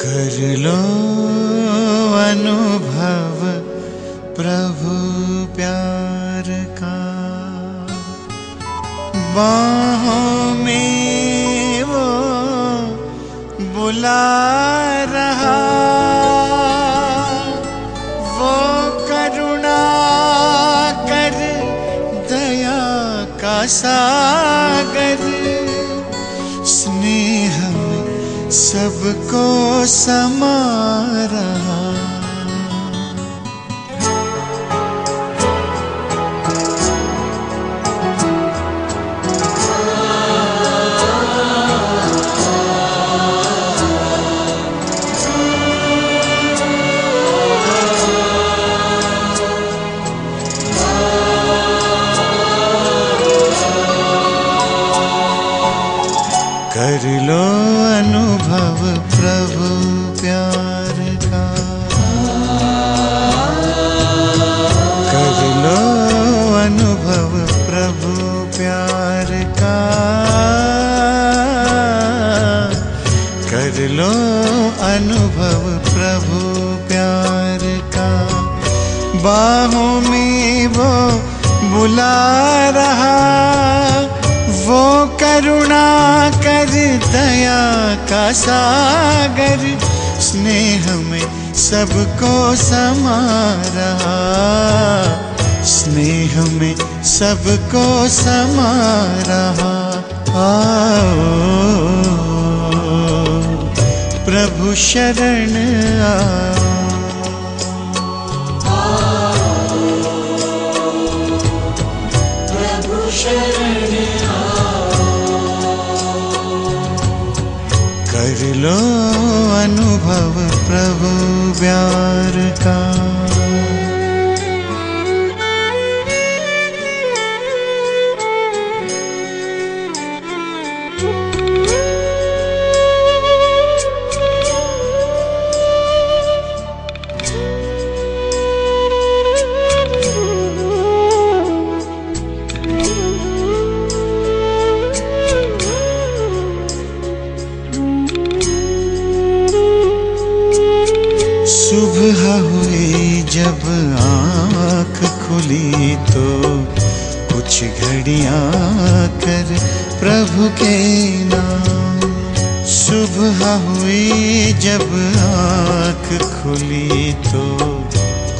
कर लो अनुभव प्रभु प्यार का। बाहों में वो बुला रहा। वो करुणा कर दया सबको समा रहा। कर लो अनुभव प्रभु प्यार का। कर लो अनुभव प्रभु प्यार का। कर लो अनुभव प्रभु प्यार का। बाहों में वो बुला रहा, वो करुणा कर दया का सागर, स्नेह में सबको समा रहा। स्नेह में सबको समा रहा। आओ। प्रभु शरण आओ कर लो अनुभव प्रभु प्यार का। घड़ियाँ कर प्रभु के नाम। सुबह हुई जब आँख खुली तो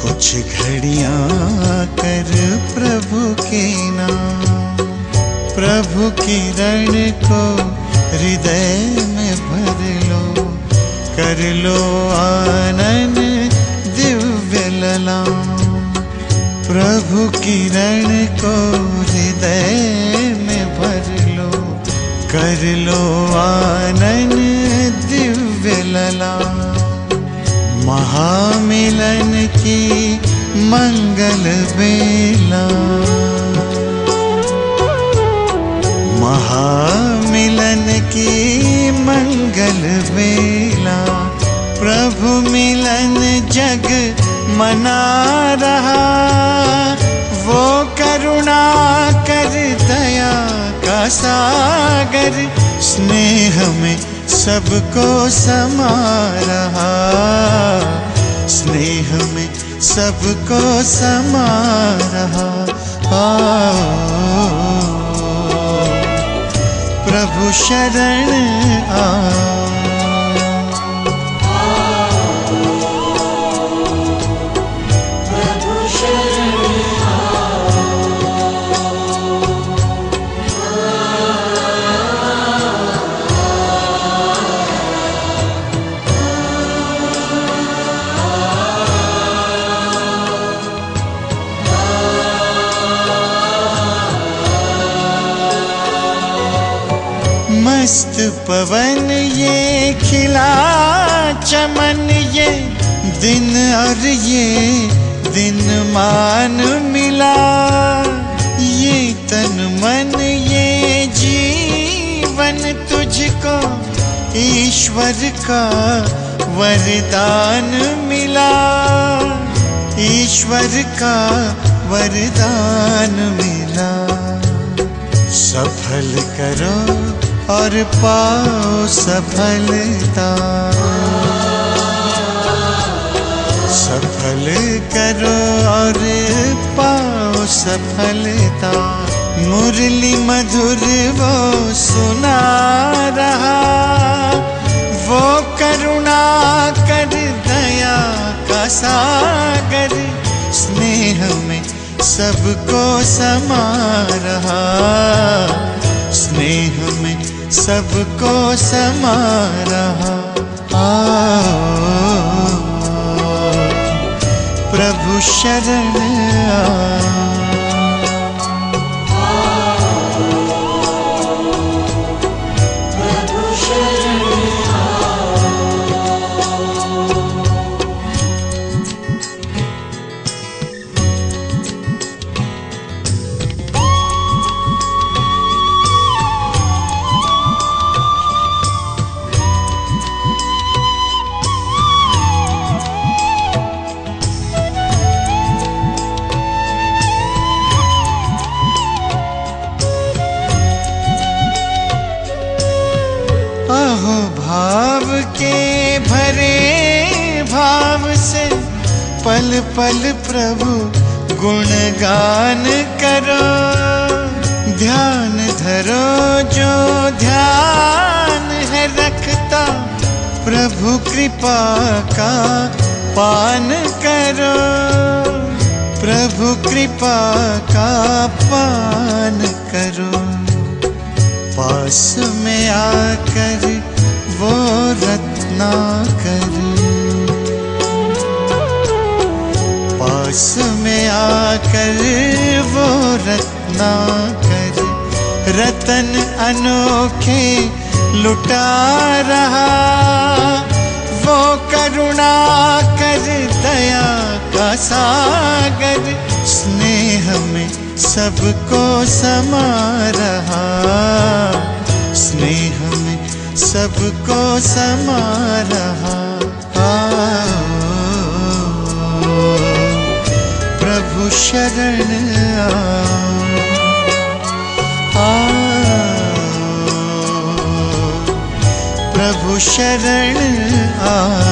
कुछ घड़ियाँ कर प्रभु के नाम। प्रभु किरण को हृदय में भर लो, कर लो आनंद प्रभु किरण को हृदय में भर लो, कर लो आनंद दिव्य ललाम महामिलन की मंगल बेला महामिलन की मंगल बेला प्रभु मिलन जग मना सागर, स्नेह में सबको समा रहा। स्नेह में सबको समा रहा। आओ प्रभु शरण आ। मस्त पवन ये खिला चमन ये। दिन और ये दिन मान मिला। ये तन मन, ये जीवन तुझको, ईश्वर का वरदान मिला। ईश्वर का वरदान मिला। सफल करो और पाओ सफलता। सफल करो और पाओ सफलता। मुरली मधुर वो सुना रहा। वो करुणा कर दया का सागर। स्नेह में सबको समा रहा। स्नेह में सबको समा रहा। आओ। प्रभु शरण आ। के भरे भाव से पल पल प्रभु गुणगान करो। ध्यान धरो जो ध्यान है रखता, प्रभु कृपा का पान करो। प्रभु कृपा का पान करो। पास में आकर वो रत्ना कर। पास में आकर वो रत्ना कर। रतन अनोखे लुटा रहा। वो करुणा कर, दया का सागर। स्नेह में सबको समा रहा। सबको समा रहा। प्रभु शरण आओ, प्रभु शरण आओ।